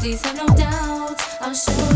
Please have no doubts, I'll show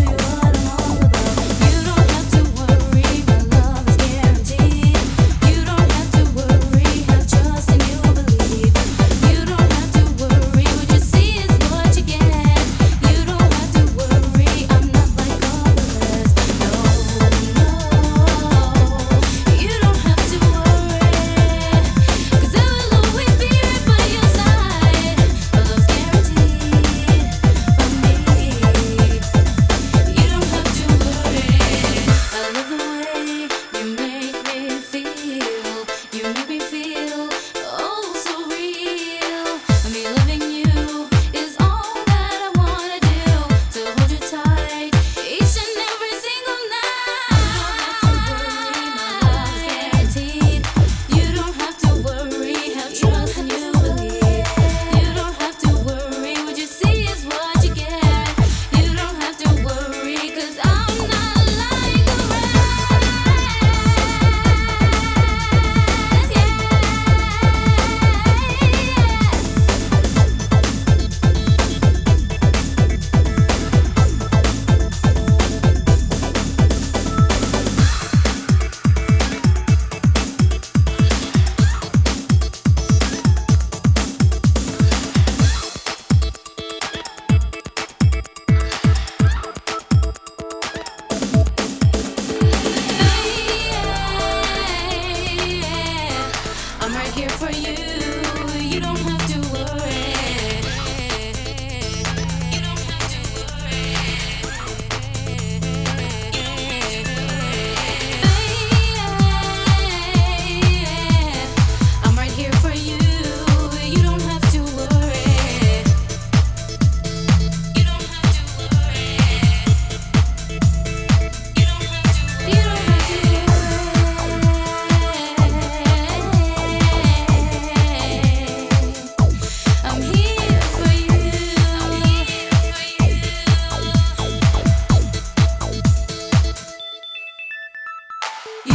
you